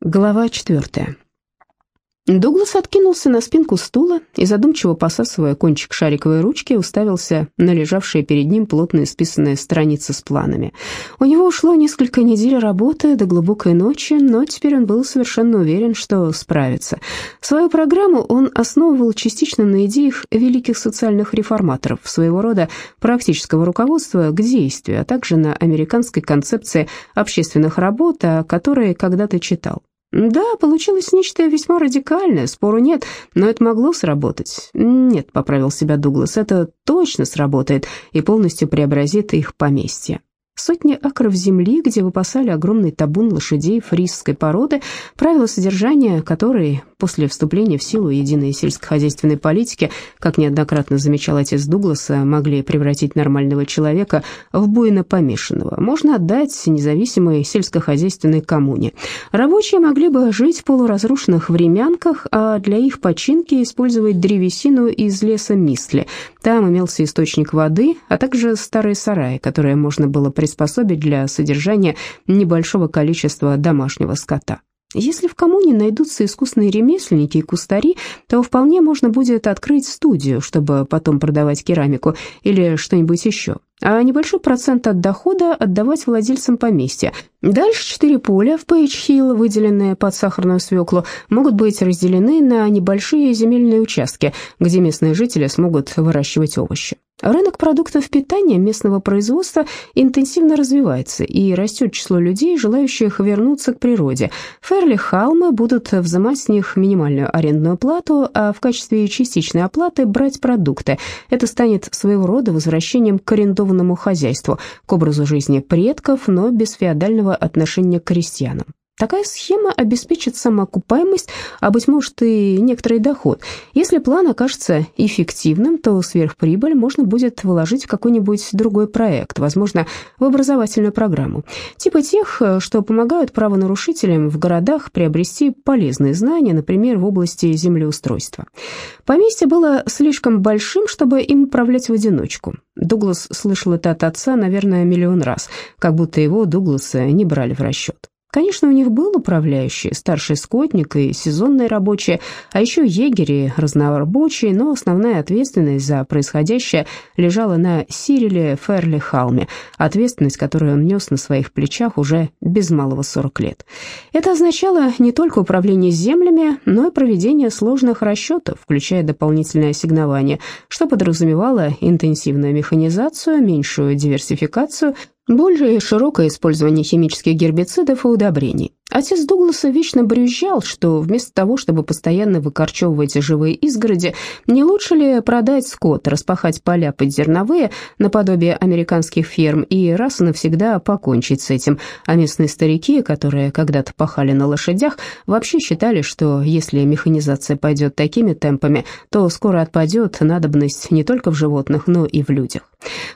Глава четвертая. Дуглас откинулся на спинку стула и, задумчиво посасывая кончик шариковой ручки, уставился на лежавшие перед ним плотные списанные страницы с планами. У него ушло несколько недель работы до глубокой ночи, но теперь он был совершенно уверен, что справится. Свою программу он основывал частично на идеях великих социальных реформаторов, своего рода практического руководства к действию, а также на американской концепции общественных работ, о которой когда-то читал. Да, получилось нечто весьма радикальное, спору нет, но это могло сработать. Нет, поправил себя Дуглас, это точно сработает и полностью преобразит их поместье. Сотни акров земли, где выпасали огромный табун лошадей фрисской породы, правила содержания которой после вступления в силу единой сельскохозяйственной политики, как неоднократно замечал отец Дугласа, могли превратить нормального человека в буйно помешанного, можно отдать независимой сельскохозяйственной коммуне. Рабочие могли бы жить в полуразрушенных времянках, а для их починки использовать древесину из леса Мисли. Там имелся источник воды, а также старые сараи, которые можно было приспособить приспособить для содержания небольшого количества домашнего скота. Если в коммуне найдутся искусные ремесленники и кустари, то вполне можно будет открыть студию, чтобы потом продавать керамику или что-нибудь еще а небольшой процент от дохода отдавать владельцам поместья. Дальше четыре поля в Пейдж-Хилл, выделенные под сахарную свеклу, могут быть разделены на небольшие земельные участки, где местные жители смогут выращивать овощи. Рынок продуктов питания местного производства интенсивно развивается, и растет число людей, желающих вернуться к природе. Ферли Халмы будут взимать с них минимальную арендную плату, а в качестве частичной оплаты брать продукты. Это станет своего рода возвращением к арендованному цивилизованному хозяйству, к образу жизни предков, но без феодального отношения к крестьянам. Такая схема обеспечит самоокупаемость, а, быть может, и некоторый доход. Если план окажется эффективным, то сверхприбыль можно будет вложить в какой-нибудь другой проект, возможно, в образовательную программу. Типа тех, что помогают правонарушителям в городах приобрести полезные знания, например, в области землеустройства. Поместье было слишком большим, чтобы им управлять в одиночку. Дуглас слышал это от отца, наверное, миллион раз, как будто его, Дугласа, не брали в расчет. Конечно, у них был управляющий, старший скотник и сезонные рабочие, а еще егери, разнорабочие, но основная ответственность за происходящее лежала на Сириле Ферли Халме, ответственность, которую он нес на своих плечах уже без малого 40 лет. Это означало не только управление землями, но и проведение сложных расчетов, включая дополнительное ассигнование, что подразумевало интенсивную механизацию, меньшую диверсификацию, более широкое использование химических гербицидов и удобрений. Отец Дугласа вечно брюзжал, что вместо того, чтобы постоянно выкорчевывать живые изгороди, не лучше ли продать скот, распахать поля под зерновые, наподобие американских ферм, и раз и навсегда покончить с этим. А местные старики, которые когда-то пахали на лошадях, вообще считали, что если механизация пойдет такими темпами, то скоро отпадет надобность не только в животных, но и в людях.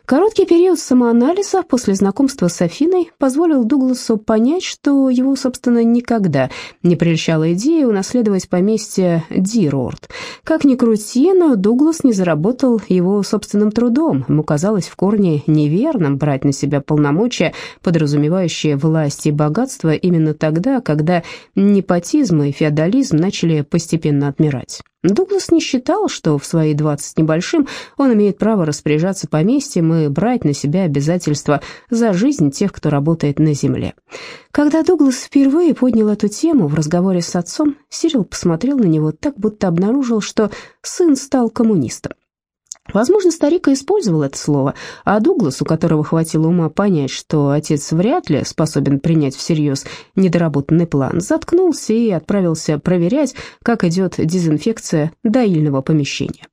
Короткий период самоанализа после знакомства с Афиной позволил Дугласу понять, что его, собственно, никогда не прельщала идея унаследовать поместье Дирорд. Как ни крути, но Дуглас не заработал его собственным трудом. Ему казалось в корне неверным брать на себя полномочия, подразумевающие власть и богатство именно тогда, когда непотизм и феодализм начали постепенно отмирать. Дуглас не считал, что в свои двадцать небольшим он имеет право распоряжаться поместьем и брать на себя обязательства за жизнь тех, кто работает на земле. Когда Дуглас впервые поднял эту тему в разговоре с отцом, Сирил посмотрел на него так, будто обнаружил, что сын стал коммунистом. Возможно, старик и использовал это слово, а Дуглас, у которого хватило ума понять, что отец вряд ли способен принять всерьез недоработанный план, заткнулся и отправился проверять, как идет дезинфекция доильного помещения.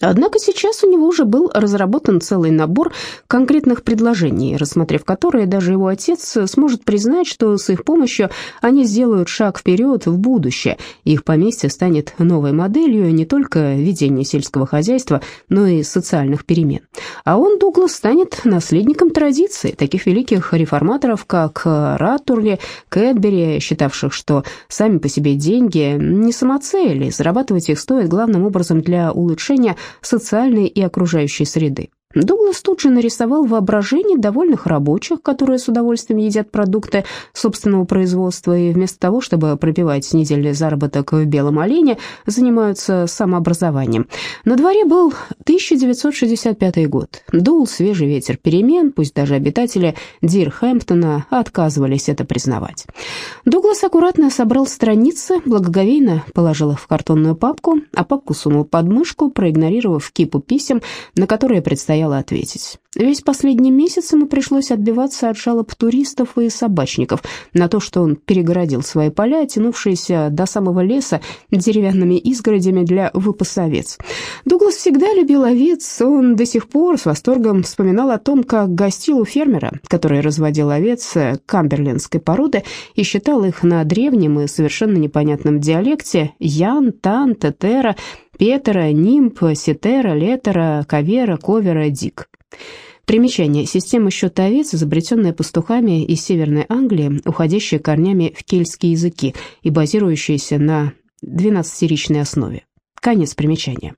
Однако сейчас у него уже был разработан целый набор конкретных предложений, рассмотрев которые даже его отец сможет признать, что с их помощью они сделают шаг вперед в будущее, их поместье станет новой моделью не только ведения сельского хозяйства, но и социальных перемен. А он, Дуглас, станет наследником традиции, таких великих реформаторов, как Раттурли, Кэтбери, считавших, что сами по себе деньги не самоцели, зарабатывать их стоит главным образом для улучшения социальной и окружающей среды. Дуглас тут же нарисовал воображение довольных рабочих, которые с удовольствием едят продукты собственного производства и вместо того, чтобы пробивать недельный заработок в белом олене, занимаются самообразованием. На дворе был 1965 год. Дул свежий ветер перемен, пусть даже обитатели Дирхэмптона отказывались это признавать. Дуглас аккуратно собрал страницы, благоговейно положил их в картонную папку, а папку сунул под мышку, проигнорировав кипу писем, на которые предстояло предстояло ответить. Весь последний месяц ему пришлось отбиваться от жалоб туристов и собачников на то, что он перегородил свои поля, тянувшиеся до самого леса деревянными изгородями для выпаса овец. Дуглас всегда любил овец, он до сих пор с восторгом вспоминал о том, как гостил у фермера, который разводил овец камберлендской породы и считал их на древнем и совершенно непонятном диалекте Ян, Тан, Тетера, Петера, Нимб, Сетера, Летера, Кавера, Ковера, Дик. Примечание. Система счета овец, изобретенная пастухами из Северной Англии, уходящая корнями в кельтские языки и базирующаяся на 12-серичной основе. Конец примечания.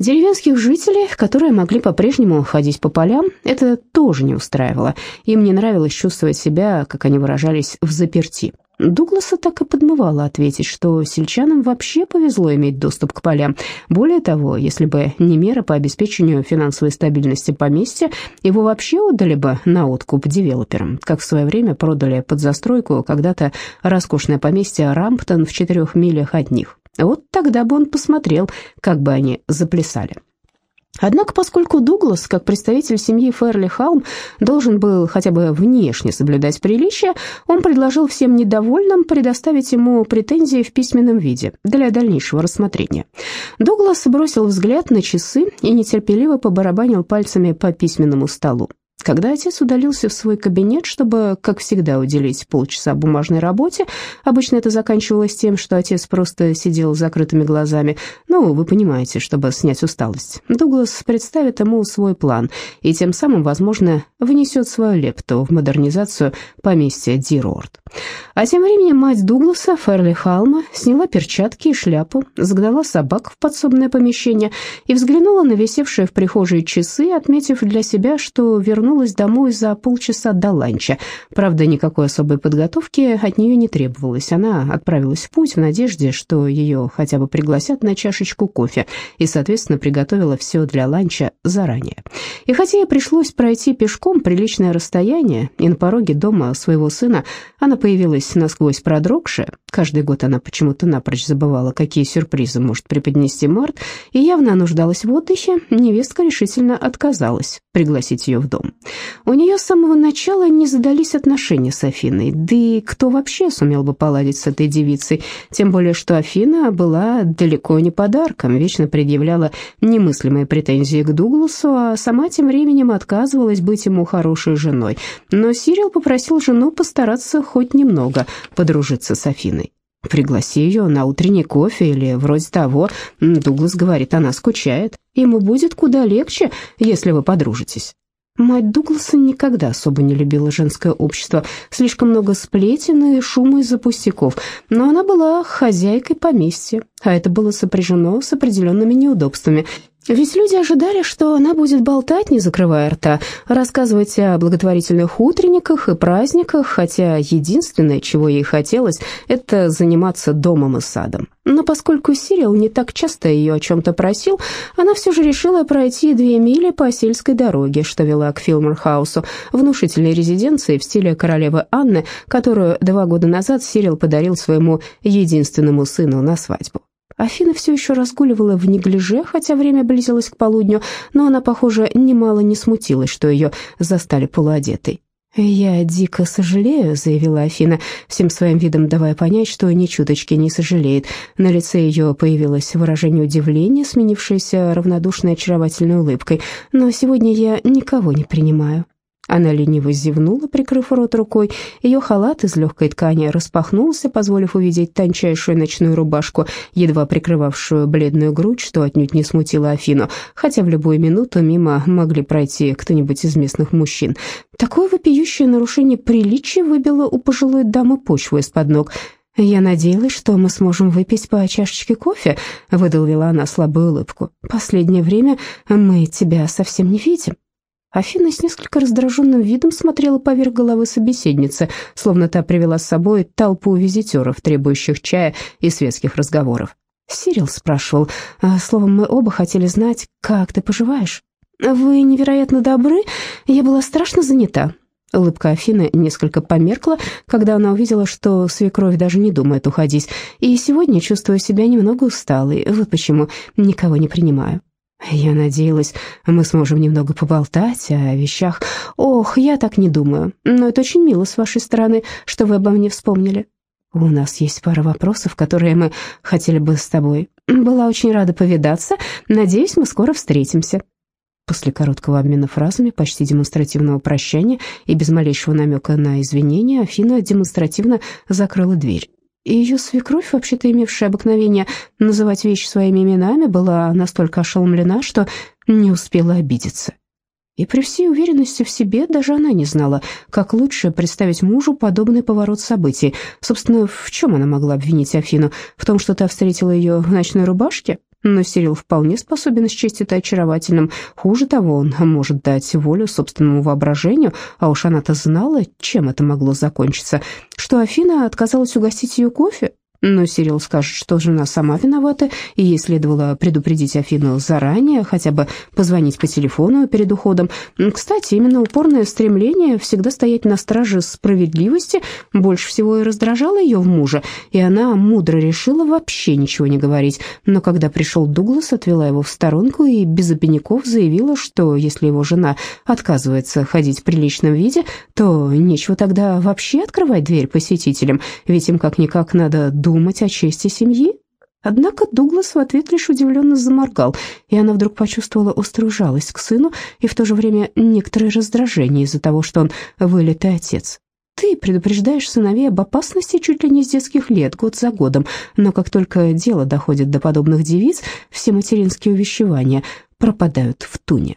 Деревенских жителей, которые могли по-прежнему ходить по полям, это тоже не устраивало. Им не нравилось чувствовать себя, как они выражались, в заперти. Дугласа так и подмывало ответить, что сельчанам вообще повезло иметь доступ к полям. Более того, если бы не мера по обеспечению финансовой стабильности поместья, его вообще отдали бы на откуп девелоперам, как в свое время продали под застройку когда-то роскошное поместье Рамптон в четырех милях от них. Вот тогда бы он посмотрел, как бы они заплясали. Однако, поскольку Дуглас, как представитель семьи Ферли Халм, должен был хотя бы внешне соблюдать приличие, он предложил всем недовольным предоставить ему претензии в письменном виде для дальнейшего рассмотрения. Дуглас бросил взгляд на часы и нетерпеливо побарабанил пальцами по письменному столу. Когда отец удалился в свой кабинет, чтобы, как всегда, уделить полчаса бумажной работе, обычно это заканчивалось тем, что отец просто сидел с закрытыми глазами, ну, вы понимаете, чтобы снять усталость, Дуглас представит ему свой план и тем самым, возможно, внесет свою лепту в модернизацию поместья Дирорд. А тем временем мать Дугласа, Ферли Халма, сняла перчатки и шляпу, загнала собак в подсобное помещение и взглянула на висевшие в прихожей часы, отметив для себя, что вернулась домой за полчаса до ланча. Правда, никакой особой подготовки от нее не требовалось. Она отправилась в путь в надежде, что ее хотя бы пригласят на чашечку кофе, и, соответственно, приготовила все для ланча заранее. И хотя ей пришлось пройти пешком приличное расстояние, и на пороге дома своего сына она появилась насквозь продрогшая. Каждый год она почему-то напрочь забывала, какие сюрпризы может преподнести Март, и явно нуждалась в отдыхе. Невестка решительно отказалась пригласить ее в дом. У нее с самого начала не задались отношения с Афиной, да и кто вообще сумел бы поладить с этой девицей, тем более что Афина была далеко не подарком, вечно предъявляла немыслимые претензии к Дугласу, а сама тем временем отказывалась быть ему хорошей женой. Но Сирил попросил жену постараться хоть немного подружиться с Афиной. Пригласи ее на утренний кофе или вроде того. Дуглас говорит, она скучает. Ему будет куда легче, если вы подружитесь. Мать Дугласа никогда особо не любила женское общество. Слишком много сплетен и шума из-за пустяков. Но она была хозяйкой поместья, а это было сопряжено с определенными неудобствами. Ведь люди ожидали, что она будет болтать, не закрывая рта, рассказывать о благотворительных утренниках и праздниках, хотя единственное, чего ей хотелось, это заниматься домом и садом. Но поскольку Сирил не так часто ее о чем-то просил, она все же решила пройти две мили по сельской дороге, что вела к Филморхаусу, внушительной резиденции в стиле королевы Анны, которую два года назад Сирил подарил своему единственному сыну на свадьбу. Афина все еще разгуливала в неглиже, хотя время близилось к полудню, но она, похоже, немало не смутилась, что ее застали полуодетой. «Я дико сожалею», — заявила Афина, всем своим видом давая понять, что ни чуточки не сожалеет. На лице ее появилось выражение удивления, сменившееся равнодушной очаровательной улыбкой. «Но сегодня я никого не принимаю». Она лениво зевнула, прикрыв рот рукой. Ее халат из легкой ткани распахнулся, позволив увидеть тончайшую ночную рубашку, едва прикрывавшую бледную грудь, что отнюдь не смутило Афину, хотя в любую минуту мимо могли пройти кто-нибудь из местных мужчин. Такое вопиющее нарушение приличия выбило у пожилой дамы почву из-под ног. «Я надеялась, что мы сможем выпить по чашечке кофе», — выдавила она слабую улыбку. «Последнее время мы тебя совсем не видим». Афина с несколько раздраженным видом смотрела поверх головы собеседницы, словно та привела с собой толпу визитеров, требующих чая и светских разговоров. Сирил спрашивал, «А, словом, мы оба хотели знать, как ты поживаешь. «Вы невероятно добры, я была страшно занята», Улыбка Афины несколько померкла, когда она увидела, что свекровь даже не думает уходить. «И сегодня чувствую себя немного усталой. Вот почему никого не принимаю». «Я надеялась, мы сможем немного поболтать о вещах. Ох, я так не думаю. Но это очень мило с вашей стороны, что вы обо мне вспомнили. У нас есть пара вопросов, которые мы хотели бы с тобой. Была очень рада повидаться. Надеюсь, мы скоро встретимся». После короткого обмена фразами, почти демонстративного прощания и без малейшего намека на извинения, Афина демонстративно закрыла дверь. И ее свекровь, вообще-то имевшая обыкновение называть вещи своими именами, была настолько ошеломлена, что не успела обидеться. И при всей уверенности в себе даже она не знала, как лучше представить мужу подобный поворот событий. Собственно, в чем она могла обвинить Афину? В том, что та встретила ее в ночной рубашке? Но Сирил вполне способен счесть это очаровательным. Хуже того, он может дать волю собственному воображению, а уж она-то знала, чем это могло закончиться. Что Афина отказалась угостить ее кофе? Но Сирил скажет, что жена сама виновата, и ей следовало предупредить Афину заранее, хотя бы позвонить по телефону перед уходом. Кстати, именно упорное стремление всегда стоять на страже справедливости больше всего и раздражало ее в муже, и она мудро решила вообще ничего не говорить. Но когда пришел Дуглас, отвела его в сторонку и без обиняков заявила, что если его жена отказывается ходить в приличном виде, то нечего тогда вообще открывать дверь посетителям, ведь им как-никак надо думать, думать о чести семьи? Однако Дуглас в ответ лишь удивленно заморгал, и она вдруг почувствовала острую жалость к сыну и в то же время некоторое раздражение из-за того, что он вылитый отец. Ты предупреждаешь сыновей об опасности чуть ли не с детских лет, год за годом, но как только дело доходит до подобных девиц, все материнские увещевания пропадают в туне.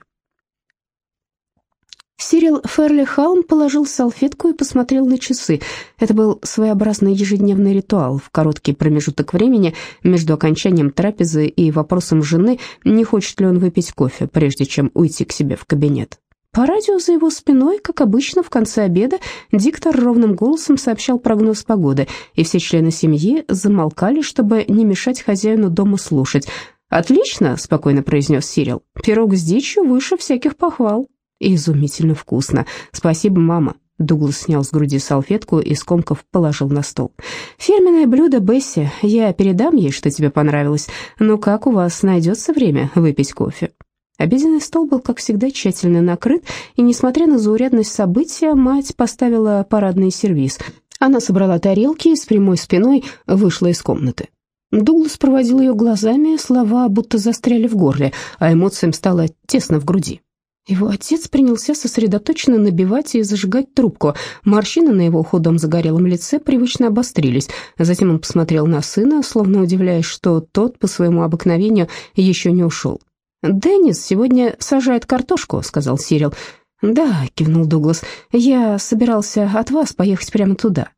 Сирил Ферли Халм положил салфетку и посмотрел на часы. Это был своеобразный ежедневный ритуал в короткий промежуток времени между окончанием трапезы и вопросом жены, не хочет ли он выпить кофе, прежде чем уйти к себе в кабинет. По радио за его спиной, как обычно, в конце обеда диктор ровным голосом сообщал прогноз погоды, и все члены семьи замолкали, чтобы не мешать хозяину дома слушать. «Отлично», — спокойно произнес Сирил, — «пирог с дичью выше всяких похвал». «Изумительно вкусно. Спасибо, мама». Дуглас снял с груди салфетку и скомков положил на стол. «Фирменное блюдо Бесси. Я передам ей, что тебе понравилось. Но как у вас найдется время выпить кофе?» Обеденный стол был, как всегда, тщательно накрыт, и, несмотря на заурядность события, мать поставила парадный сервиз. Она собрала тарелки и с прямой спиной вышла из комнаты. Дуглас проводил ее глазами, слова будто застряли в горле, а эмоциям стало тесно в груди. Его отец принялся сосредоточенно набивать и зажигать трубку. Морщины на его худом загорелом лице привычно обострились. Затем он посмотрел на сына, словно удивляясь, что тот по своему обыкновению еще не ушел. «Деннис сегодня сажает картошку», — сказал Сирил. «Да», — кивнул Дуглас, — «я собирался от вас поехать прямо туда».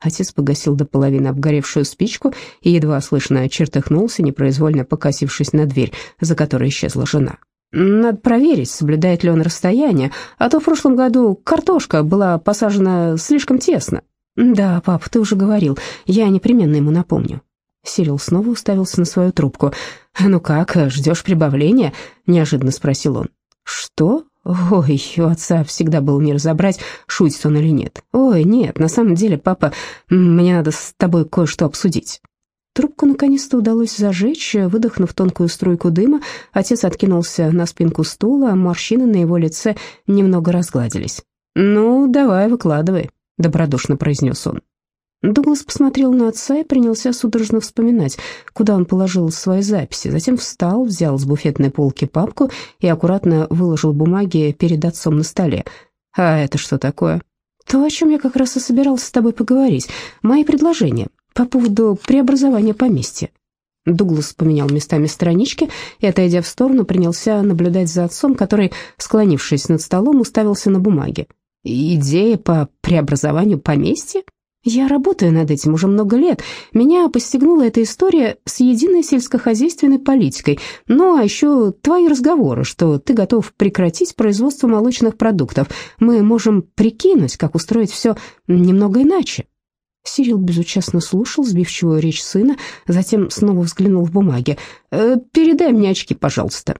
Отец погасил до половины обгоревшую спичку и едва слышно чертыхнулся, непроизвольно покосившись на дверь, за которой исчезла жена. Надо проверить, соблюдает ли он расстояние, а то в прошлом году картошка была посажена слишком тесно. Да, пап, ты уже говорил, я непременно ему напомню. Сирил снова уставился на свою трубку. «Ну как, ждешь прибавления?» — неожиданно спросил он. «Что? Ой, у отца всегда было не разобрать, шутит он или нет. Ой, нет, на самом деле, папа, мне надо с тобой кое-что обсудить». Трубку наконец-то удалось зажечь, выдохнув тонкую струйку дыма, отец откинулся на спинку стула, морщины на его лице немного разгладились. «Ну, давай, выкладывай», — добродушно произнес он. Дуглас посмотрел на отца и принялся судорожно вспоминать, куда он положил свои записи. Затем встал, взял с буфетной полки папку и аккуратно выложил бумаги перед отцом на столе. «А это что такое?» «То, о чем я как раз и собирался с тобой поговорить. Мои предложения по поводу преобразования поместья. Дуглас поменял местами странички и, отойдя в сторону, принялся наблюдать за отцом, который, склонившись над столом, уставился на бумаге. «Идея по преобразованию поместья? Я работаю над этим уже много лет. Меня постигнула эта история с единой сельскохозяйственной политикой. Ну, а еще твои разговоры, что ты готов прекратить производство молочных продуктов. Мы можем прикинуть, как устроить все немного иначе. Сирил безучастно слушал сбивчивую речь сына, затем снова взглянул в бумаги. «Э, «Передай мне очки, пожалуйста».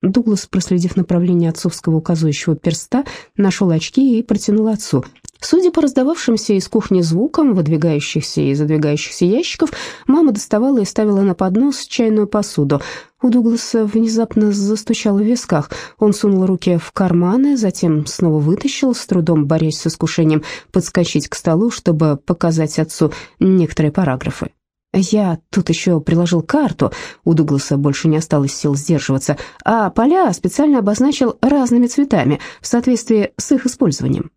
Дуглас, проследив направление отцовского указывающего перста, нашел очки и протянул отцу. Судя по раздававшимся из кухни звукам, выдвигающихся и задвигающихся ящиков, мама доставала и ставила на поднос чайную посуду. У Дугласа внезапно застучало в висках. Он сунул руки в карманы, затем снова вытащил, с трудом борясь с искушением подскочить к столу, чтобы показать отцу некоторые параграфы. Я тут еще приложил карту, у Дугласа больше не осталось сил сдерживаться, а поля специально обозначил разными цветами в соответствии с их использованием.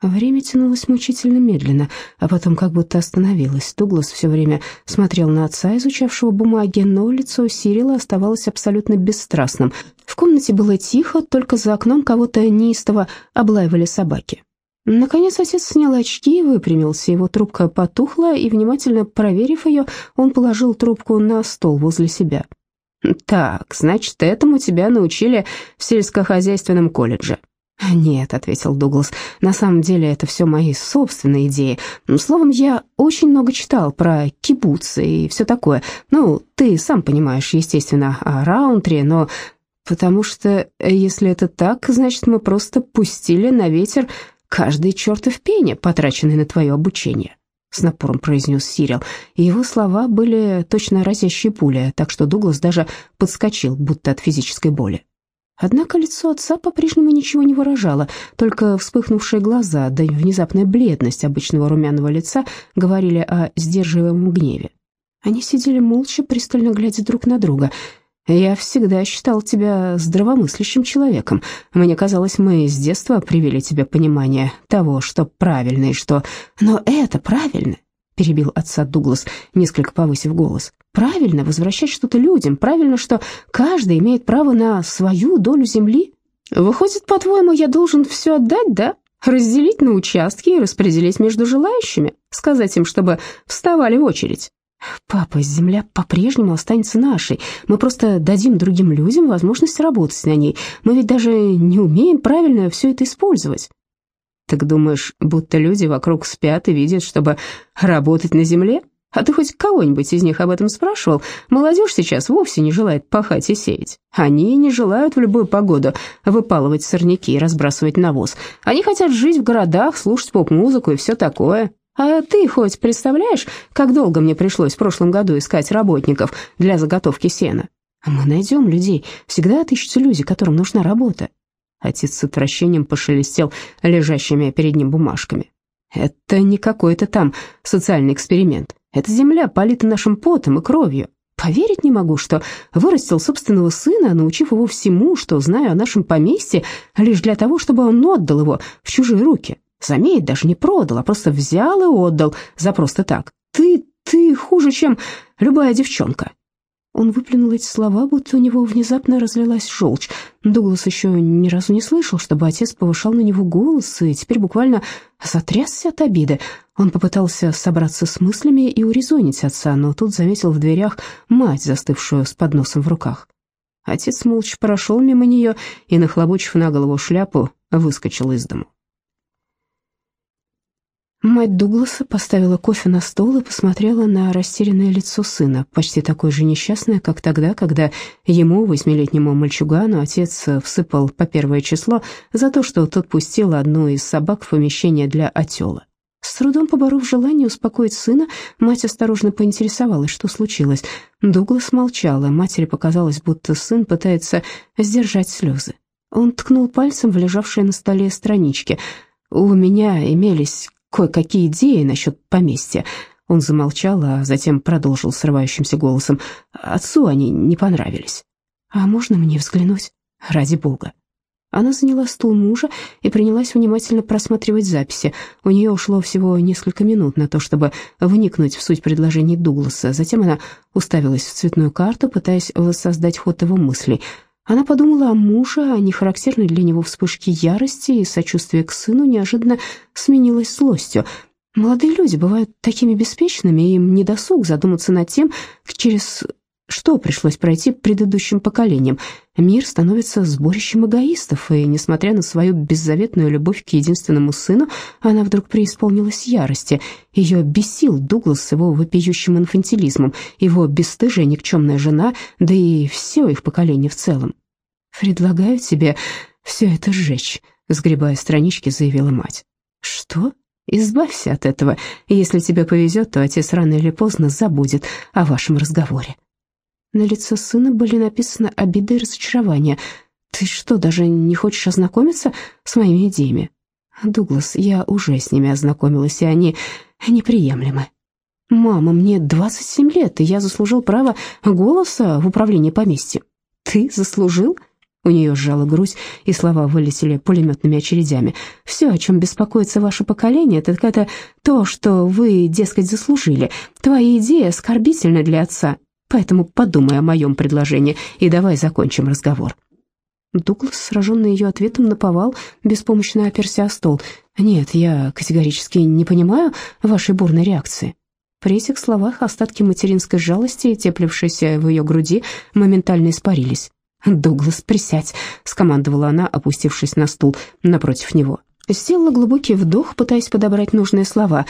Время тянулось мучительно медленно, а потом как будто остановилось. Дуглас все время смотрел на отца, изучавшего бумаги, но лицо Сирила оставалось абсолютно бесстрастным. В комнате было тихо, только за окном кого-то неистово облаивали собаки. Наконец отец снял очки, выпрямился, его трубка потухла, и, внимательно проверив ее, он положил трубку на стол возле себя. «Так, значит, этому тебя научили в сельскохозяйственном колледже», «Нет», — ответил Дуглас, — «на самом деле это все мои собственные идеи. Словом, я очень много читал про кибуцы и все такое. Ну, ты сам понимаешь, естественно, о Раунтре, но потому что, если это так, значит, мы просто пустили на ветер каждый чертов пене, потраченный на твое обучение». С напором произнес Сирил, и его слова были точно разящие пули, так что Дуглас даже подскочил, будто от физической боли. Однако лицо отца по-прежнему ничего не выражало, только вспыхнувшие глаза, да внезапная бледность обычного румяного лица говорили о сдерживаемом гневе. Они сидели молча, пристально глядя друг на друга. «Я всегда считал тебя здравомыслящим человеком. Мне казалось, мы с детства привели тебе понимание того, что правильно и что... Но это правильно перебил отца Дуглас, несколько повысив голос. «Правильно возвращать что-то людям, правильно, что каждый имеет право на свою долю земли. Выходит, по-твоему, я должен все отдать, да? Разделить на участки и распределить между желающими? Сказать им, чтобы вставали в очередь?» «Папа, земля по-прежнему останется нашей. Мы просто дадим другим людям возможность работать на ней. Мы ведь даже не умеем правильно все это использовать». Так думаешь, будто люди вокруг спят и видят, чтобы работать на земле? А ты хоть кого-нибудь из них об этом спрашивал? Молодежь сейчас вовсе не желает пахать и сеять. Они не желают в любую погоду выпалывать сорняки и разбрасывать навоз. Они хотят жить в городах, слушать поп-музыку и все такое. А ты хоть представляешь, как долго мне пришлось в прошлом году искать работников для заготовки сена? Мы найдем людей, всегда отыщутся люди, которым нужна работа. Отец с отвращением пошелестел лежащими перед ним бумажками. «Это не какой-то там социальный эксперимент. Эта земля полита нашим потом и кровью. Поверить не могу, что вырастил собственного сына, научив его всему, что знаю о нашем поместье, лишь для того, чтобы он отдал его в чужие руки. Заметь, даже не продал, а просто взял и отдал за просто так. Ты, ты хуже, чем любая девчонка. Он выплюнул эти слова, будто у него внезапно разлилась желчь. Дуглас еще ни разу не слышал, чтобы отец повышал на него голос, и теперь буквально затрясся от обиды. Он попытался собраться с мыслями и урезонить отца, но тут заметил в дверях мать, застывшую с подносом в руках. Отец молча прошел мимо нее и, нахлобучив на голову шляпу, выскочил из дому. Мать Дугласа поставила кофе на стол и посмотрела на растерянное лицо сына, почти такое же несчастное, как тогда, когда ему, восьмилетнему мальчугану, отец всыпал по первое число за то, что тот пустил одну из собак в помещение для отела. С трудом поборов желание успокоить сына, мать осторожно поинтересовалась, что случилось. Дуглас молчал, и матери показалось, будто сын пытается сдержать слезы. Он ткнул пальцем в лежавшие на столе странички. «У меня имелись кое-какие идеи насчет поместья». Он замолчал, а затем продолжил срывающимся голосом. «Отцу они не понравились». «А можно мне взглянуть?» «Ради бога». Она заняла стул мужа и принялась внимательно просматривать записи. У нее ушло всего несколько минут на то, чтобы вникнуть в суть предложений Дугласа. Затем она уставилась в цветную карту, пытаясь воссоздать ход его мыслей – она подумала о муже, о нехарактерной для него вспышке ярости и сочувствия к сыну неожиданно сменилась злостью. Молодые люди бывают такими беспечными, им не досуг задуматься над тем, через что пришлось пройти предыдущим поколениям? Мир становится сборищем эгоистов, и, несмотря на свою беззаветную любовь к единственному сыну, она вдруг преисполнилась ярости. Ее бесил Дуглас с его вопиющим инфантилизмом, его бесстыжая никчемная жена, да и все их поколение в целом. «Предлагаю тебе все это сжечь», — сгребая странички, заявила мать. «Что?» Избавься от этого. Если тебе повезет, то отец рано или поздно забудет о вашем разговоре. На лице сына были написаны обида и разочарование. «Ты что, даже не хочешь ознакомиться с моими идеями?» «Дуглас, я уже с ними ознакомилась, и они неприемлемы». «Мама, мне 27 лет, и я заслужил право голоса в управлении поместьем». «Ты заслужил?» У нее сжала грудь, и слова вылетели пулеметными очередями. «Все, о чем беспокоится ваше поколение, так это то, что вы, дескать, заслужили. Твои идеи оскорбительны для отца, Поэтому подумай о моем предложении и давай закончим разговор». Дуглас, сраженный ее ответом, наповал, беспомощно оперся о стол. «Нет, я категорически не понимаю вашей бурной реакции». При этих словах остатки материнской жалости, теплившиеся в ее груди, моментально испарились. «Дуглас, присядь», — скомандовала она, опустившись на стул напротив него. Сделала глубокий вдох, пытаясь подобрать нужные слова.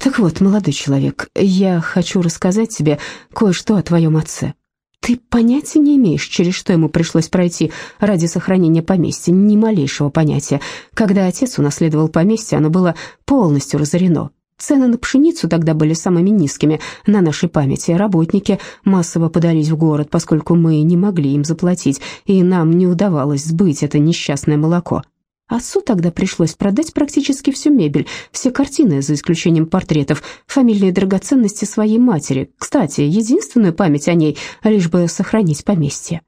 «Так вот, молодой человек, я хочу рассказать тебе кое-что о твоем отце. Ты понятия не имеешь, через что ему пришлось пройти ради сохранения поместья, ни малейшего понятия. Когда отец унаследовал поместье, оно было полностью разорено. Цены на пшеницу тогда были самыми низкими на нашей памяти. Работники массово подались в город, поскольку мы не могли им заплатить, и нам не удавалось сбыть это несчастное молоко. Отцу тогда пришлось продать практически всю мебель, все картины, за исключением портретов, фамильные драгоценности своей матери. Кстати, единственную память о ней, лишь бы сохранить поместье.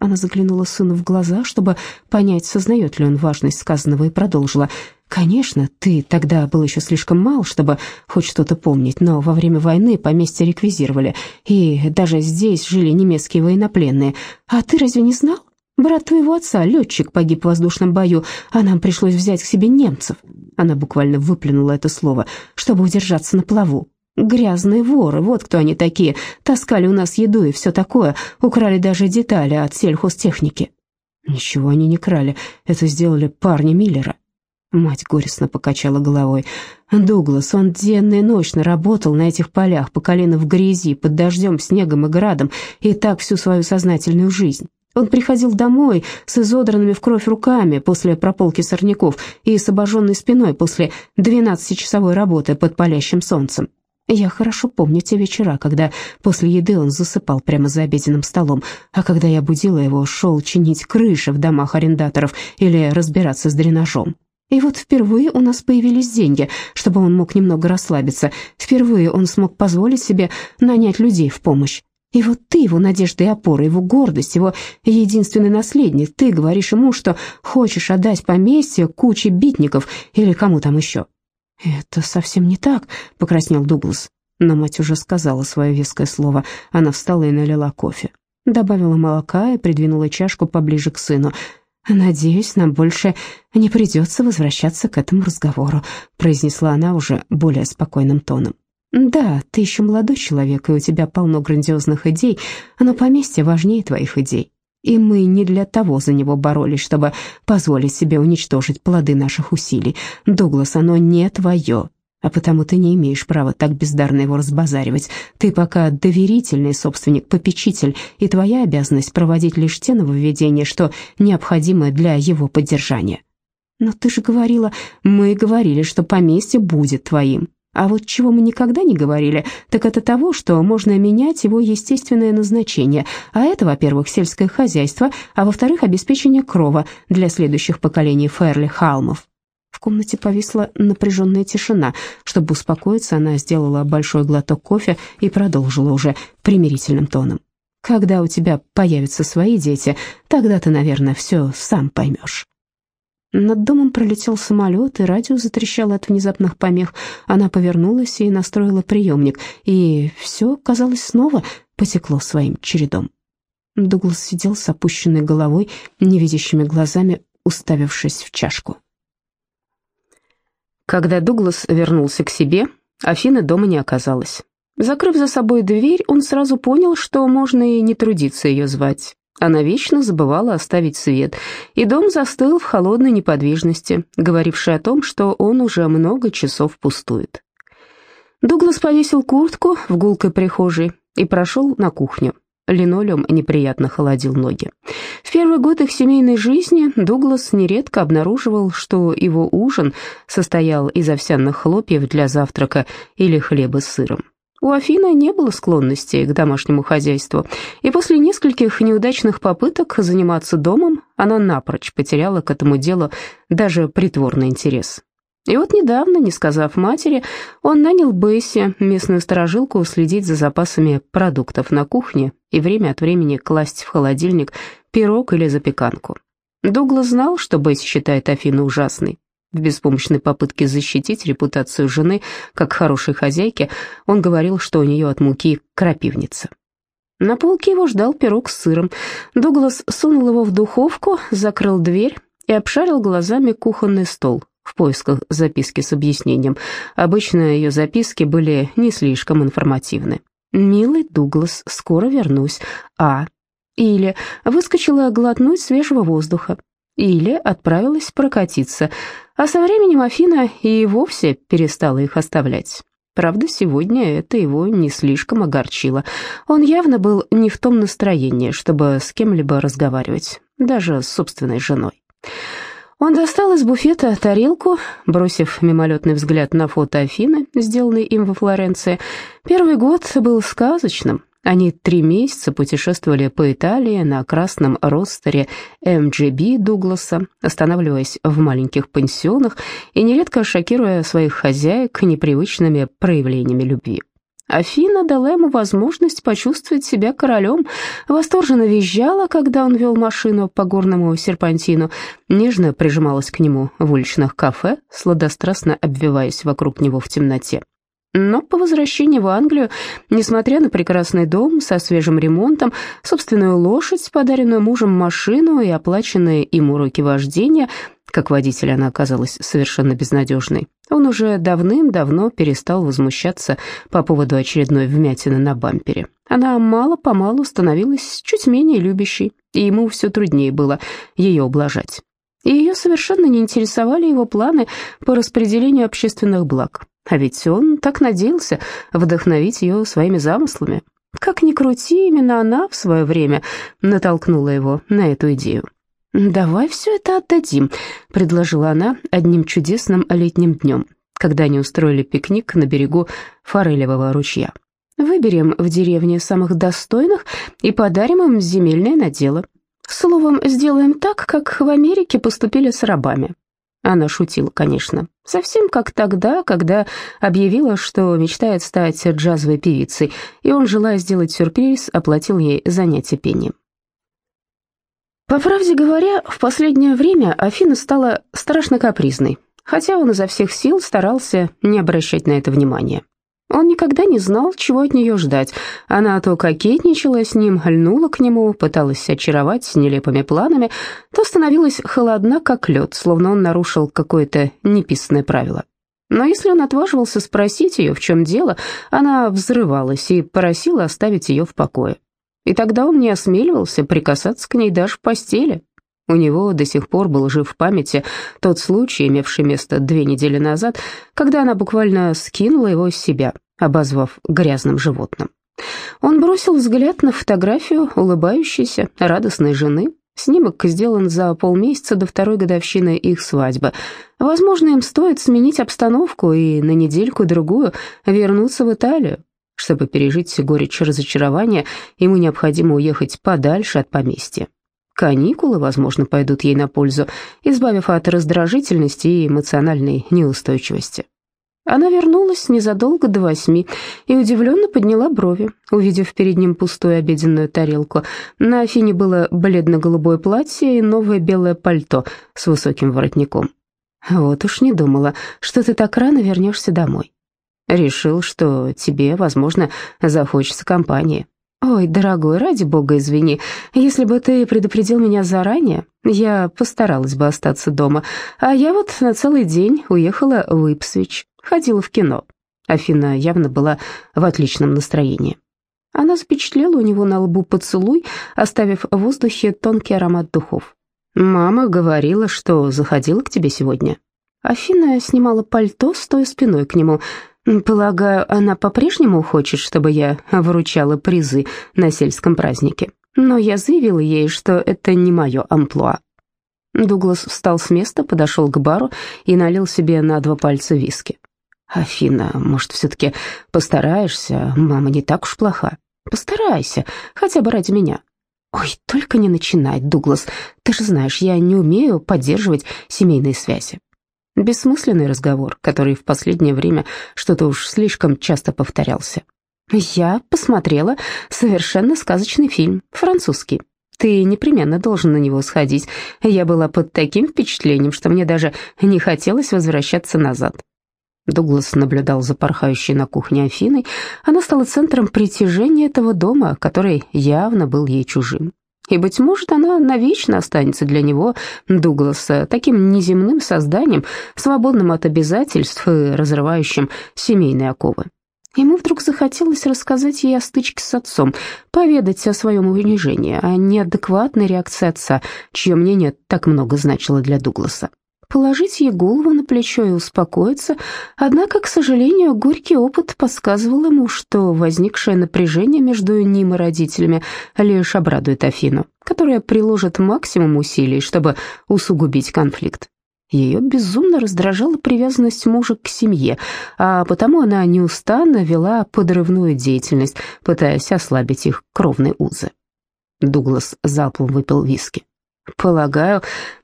Она заглянула сыну в глаза, чтобы понять, сознает ли он важность сказанного, и продолжила. «Конечно, ты тогда был еще слишком мал, чтобы хоть что-то помнить, но во время войны поместье реквизировали, и даже здесь жили немецкие военнопленные. А ты разве не знал? Брат твоего отца, летчик, погиб в воздушном бою, а нам пришлось взять к себе немцев. Она буквально выплюнула это слово, чтобы удержаться на плаву. Грязные воры, вот кто они такие. Таскали у нас еду и все такое, украли даже детали от сельхозтехники. Ничего они не крали, это сделали парни Миллера. Мать горестно покачала головой. Дуглас, он денно и ночно работал на этих полях, по колено в грязи, под дождем, снегом и градом, и так всю свою сознательную жизнь. Он приходил домой с изодранными в кровь руками после прополки сорняков и с обожженной спиной после двенадцатичасовой работы под палящим солнцем. Я хорошо помню те вечера, когда после еды он засыпал прямо за обеденным столом, а когда я будила его, шел чинить крыши в домах арендаторов или разбираться с дренажом. И вот впервые у нас появились деньги, чтобы он мог немного расслабиться. Впервые он смог позволить себе нанять людей в помощь. И вот ты его надежда и опора, его гордость, его единственный наследник. Ты говоришь ему, что хочешь отдать поместье куче битников или кому там еще. «Это совсем не так», — покраснел Дуглас. Но мать уже сказала свое веское слово. Она встала и налила кофе. Добавила молока и придвинула чашку поближе к сыну. «Надеюсь, нам больше не придется возвращаться к этому разговору», произнесла она уже более спокойным тоном. «Да, ты еще молодой человек, и у тебя полно грандиозных идей, но поместье важнее твоих идей. И мы не для того за него боролись, чтобы позволить себе уничтожить плоды наших усилий. Дуглас, оно не твое, а потому ты не имеешь права так бездарно его разбазаривать. Ты пока доверительный собственник-попечитель, и твоя обязанность проводить лишь те нововведения, что необходимы для его поддержания». «Но ты же говорила...» «Мы говорили, что поместье будет твоим, а вот чего мы никогда не говорили, так это того, что можно менять его естественное назначение, а это, во-первых, сельское хозяйство, а во-вторых, обеспечение крова для следующих поколений Ферли Халмов. В комнате повисла напряженная тишина. Чтобы успокоиться, она сделала большой глоток кофе и продолжила уже примирительным тоном. «Когда у тебя появятся свои дети, тогда ты, наверное, все сам поймешь». Над домом пролетел самолет, и радио затрещало от внезапных помех. Она повернулась и настроила приемник, и все, казалось, снова потекло своим чередом. Дуглас сидел с опущенной головой, невидящими глазами, уставившись в чашку. Когда Дуглас вернулся к себе, Афины дома не оказалось. Закрыв за собой дверь, он сразу понял, что можно и не трудиться ее звать. Она вечно забывала оставить свет, и дом застыл в холодной неподвижности, говорившей о том, что он уже много часов пустует. Дуглас повесил куртку в гулкой прихожей и прошел на кухню. Линолеум неприятно холодил ноги. В первый год их семейной жизни Дуглас нередко обнаруживал, что его ужин состоял из овсяных хлопьев для завтрака или хлеба с сыром. У Афины не было склонности к домашнему хозяйству, и после нескольких неудачных попыток заниматься домом она напрочь потеряла к этому делу даже притворный интерес. И вот недавно, не сказав матери, он нанял Бесси, местную сторожилку, следить за запасами продуктов на кухне и время от времени класть в холодильник пирог или запеканку. Дуглас знал, что Бесси считает Афину ужасной. В беспомощной попытке защитить репутацию жены как хорошей хозяйки, он говорил, что у нее от муки крапивница. На полке его ждал пирог с сыром. Дуглас сунул его в духовку, закрыл дверь и обшарил глазами кухонный стол в поисках записки с объяснением. Обычно ее записки были не слишком информативны. «Милый Дуглас, скоро вернусь. А». Или «Выскочила глотнуть свежего воздуха». Или отправилась прокатиться. А со временем Афина и вовсе перестала их оставлять. Правда, сегодня это его не слишком огорчило. Он явно был не в том настроении, чтобы с кем-либо разговаривать, даже с собственной женой. Он достал из буфета тарелку, бросив мимолетный взгляд на фото Афины, сделанное им во Флоренции. Первый год был сказочным. Они три месяца путешествовали по Италии на красном ростере МГБ Дугласа, останавливаясь в маленьких пансионах и нередко шокируя своих хозяек непривычными проявлениями любви. Афина дала ему возможность почувствовать себя королем, восторженно визжала, когда он вел машину по горному серпантину, нежно прижималась к нему в уличных кафе, сладострастно обвиваясь вокруг него в темноте. Но по возвращении в Англию, несмотря на прекрасный дом со свежим ремонтом, собственную лошадь, подаренную мужем машину и оплаченные им уроки вождения, как водитель она оказалась совершенно безнадежной, он уже давным-давно перестал возмущаться по поводу очередной вмятины на бампере. Она мало-помалу становилась чуть менее любящей, и ему все труднее было ее ублажать. И ее совершенно не интересовали его планы по распределению общественных благ. А ведь он так надеялся вдохновить ее своими замыслами. Как ни крути, именно она в свое время натолкнула его на эту идею. «Давай все это отдадим», — предложила она одним чудесным летним днем, когда они устроили пикник на берегу Форелевого ручья. «Выберем в деревне самых достойных и подарим им земельное надело. Словом, сделаем так, как в Америке поступили с рабами. Она шутила, конечно. Совсем как тогда, когда объявила, что мечтает стать джазовой певицей, и он, желая сделать сюрприз, оплатил ей занятие пением. По правде говоря, в последнее время Афина стала страшно капризной, хотя он изо всех сил старался не обращать на это внимания. Он никогда не знал, чего от нее ждать. Она то кокетничала с ним, льнула к нему, пыталась очаровать нелепыми планами, то становилась холодна, как лед, словно он нарушил какое-то неписанное правило. Но если он отваживался спросить ее, в чем дело, она взрывалась и просила оставить ее в покое. И тогда он не осмеливался прикасаться к ней даже в постели. У него до сих пор был жив в памяти тот случай, имевший место две недели назад, когда она буквально скинула его с себя, обозвав грязным животным. Он бросил взгляд на фотографию улыбающейся, радостной жены. Снимок сделан за полмесяца до второй годовщины их свадьбы. Возможно, им стоит сменить обстановку и на недельку-другую вернуться в Италию. Чтобы пережить горечь разочарования, ему необходимо уехать подальше от поместья. Каникулы, возможно, пойдут ей на пользу, избавив от раздражительности и эмоциональной неустойчивости. Она вернулась незадолго до восьми и удивленно подняла брови, увидев перед ним пустую обеденную тарелку. На Афине было бледно-голубое платье и новое белое пальто с высоким воротником. «Вот уж не думала, что ты так рано вернешься домой. Решил, что тебе, возможно, захочется компании». «Ой, дорогой, ради бога, извини. Если бы ты предупредил меня заранее, я постаралась бы остаться дома. А я вот на целый день уехала в Ипсвич, ходила в кино». Афина явно была в отличном настроении. Она запечатлела у него на лбу поцелуй, оставив в воздухе тонкий аромат духов. «Мама говорила, что заходила к тебе сегодня». Афина снимала пальто, стоя спиной к нему – Полагаю, она по-прежнему хочет, чтобы я выручала призы на сельском празднике. Но я заявила ей, что это не мое амплуа. Дуглас встал с места, подошел к бару и налил себе на два пальца виски. «Афина, может, все-таки постараешься? Мама не так уж плоха. Постарайся, хотя бы ради меня». «Ой, только не начинай, Дуглас. Ты же знаешь, я не умею поддерживать семейные связи. Бессмысленный разговор, который в последнее время что-то уж слишком часто повторялся. «Я посмотрела совершенно сказочный фильм, французский. Ты непременно должен на него сходить. Я была под таким впечатлением, что мне даже не хотелось возвращаться назад». Дуглас наблюдал за порхающей на кухне Афиной. Она стала центром притяжения этого дома, который явно был ей чужим. И, быть может, она навечно останется для него, Дугласа, таким неземным созданием, свободным от обязательств и разрывающим семейные оковы. Ему вдруг захотелось рассказать ей о стычке с отцом, поведать о своем унижении, о неадекватной реакции отца, чье мнение так много значило для Дугласа положить ей голову на плечо и успокоиться, однако, к сожалению, горький опыт подсказывал ему, что возникшее напряжение между ним и родителями лишь обрадует Афину, которая приложит максимум усилий, чтобы усугубить конфликт. Ее безумно раздражала привязанность мужа к семье, а потому она неустанно вела подрывную деятельность, пытаясь ослабить их кровные узы. Дуглас залпом выпил виски. «Полагаю,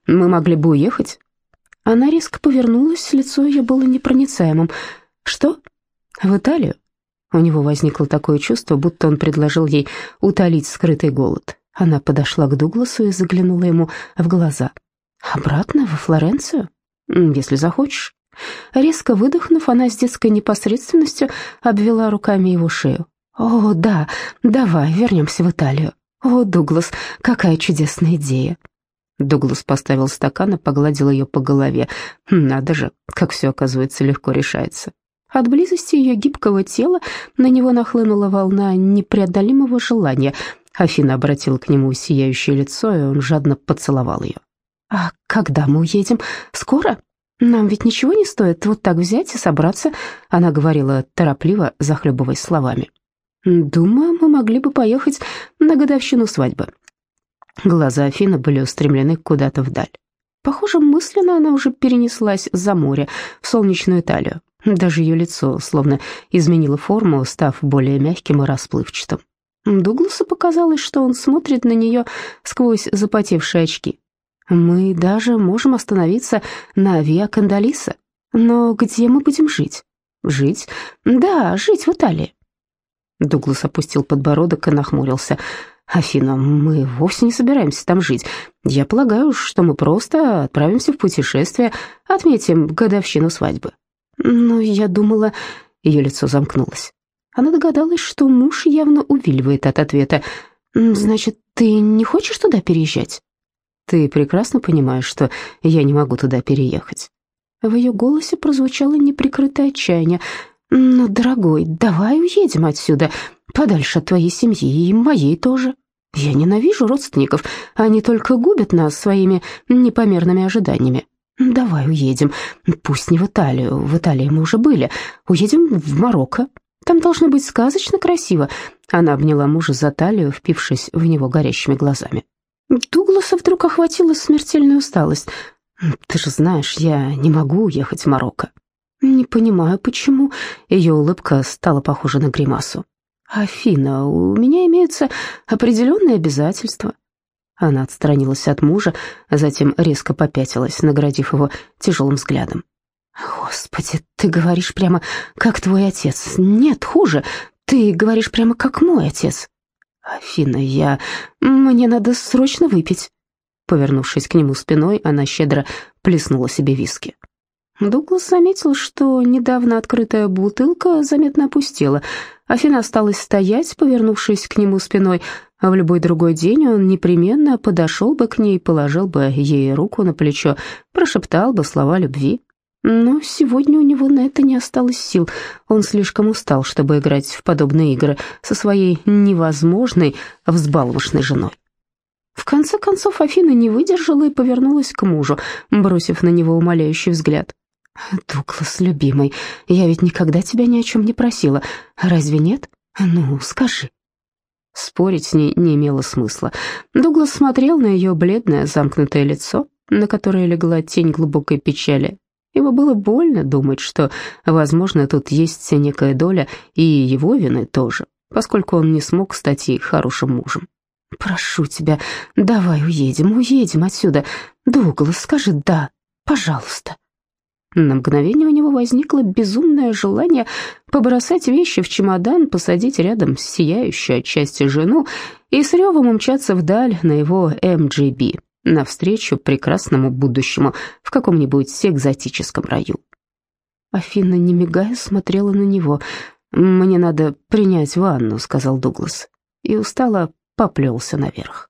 мы могли бы уехать?» Она резко повернулась, лицо ее было непроницаемым. «Что? В Италию?» У него возникло такое чувство, будто он предложил ей утолить скрытый голод. Она подошла к Дугласу и заглянула ему в глаза. «Обратно, во Флоренцию? Если захочешь». Резко выдохнув, она с детской непосредственностью обвела руками его шею. «О, да, давай, вернемся в Италию. О, Дуглас, какая чудесная идея!» Дуглас поставил стакан и погладил ее по голове. Надо же, как все, оказывается, легко решается. От близости ее гибкого тела на него нахлынула волна непреодолимого желания. Афина обратила к нему сияющее лицо, и он жадно поцеловал ее. «А когда мы уедем? Скоро? Нам ведь ничего не стоит вот так взять и собраться», она говорила торопливо, захлебываясь словами. «Думаю, мы могли бы поехать на годовщину свадьбы. Глаза Афины были устремлены куда-то вдаль. Похоже, мысленно она уже перенеслась за море, в солнечную Италию. Даже ее лицо словно изменило форму, став более мягким и расплывчатым. Дугласу показалось, что он смотрит на нее сквозь запотевшие очки. «Мы даже можем остановиться на Виа Кандалиса. Но где мы будем жить?» «Жить? Да, жить в Италии». Дуглас опустил подбородок и нахмурился. «Афина, мы вовсе не собираемся там жить. Я полагаю, что мы просто отправимся в путешествие, отметим годовщину свадьбы». «Но я думала...» Ее лицо замкнулось. Она догадалась, что муж явно увиливает от ответа. «Значит, ты не хочешь туда переезжать?» «Ты прекрасно понимаешь, что я не могу туда переехать». В ее голосе прозвучало неприкрытое отчаяние. «Ну, дорогой, давай уедем отсюда, подальше от твоей семьи и моей тоже». Я ненавижу родственников, они только губят нас своими непомерными ожиданиями. Давай уедем, пусть не в Италию, в Италии мы уже были, уедем в Марокко, там должно быть сказочно красиво. Она обняла мужа за талию, впившись в него горящими глазами. Дугласа вдруг охватила смертельная усталость. «Ты же знаешь, я не могу уехать в Марокко». «Не понимаю, почему». Ее улыбка стала похожа на гримасу. «Афина, у меня имеются определенные обязательства». Она отстранилась от мужа, а затем резко попятилась, наградив его тяжелым взглядом. «Господи, ты говоришь прямо как твой отец. Нет, хуже, ты говоришь прямо как мой отец». «Афина, я... Мне надо срочно выпить». Повернувшись к нему спиной, она щедро плеснула себе виски. Дуглас заметил, что недавно открытая бутылка заметно опустела. Афина осталась стоять, повернувшись к нему спиной, а в любой другой день он непременно подошел бы к ней, положил бы ей руку на плечо, прошептал бы слова любви. Но сегодня у него на это не осталось сил. Он слишком устал, чтобы играть в подобные игры со своей невозможной взбалмошной женой. В конце концов Афина не выдержала и повернулась к мужу, бросив на него умоляющий взгляд. «Дуглас, любимый, я ведь никогда тебя ни о чем не просила. Разве нет? Ну, скажи». Спорить с ней не имело смысла. Дуглас смотрел на ее бледное замкнутое лицо, на которое легла тень глубокой печали. Ему было больно думать, что, возможно, тут есть некая доля и его вины тоже, поскольку он не смог стать ей хорошим мужем. «Прошу тебя, давай уедем, уедем отсюда. Дуглас, скажи «да», пожалуйста». На мгновение у него возникло безумное желание побросать вещи в чемодан, посадить рядом сияющую отчасти жену и с ревом умчаться вдаль на его МГБ, навстречу прекрасному будущему в каком-нибудь экзотическом раю. Афина, не мигая, смотрела на него. «Мне надо принять ванну», — сказал Дуглас, и устало поплелся наверх.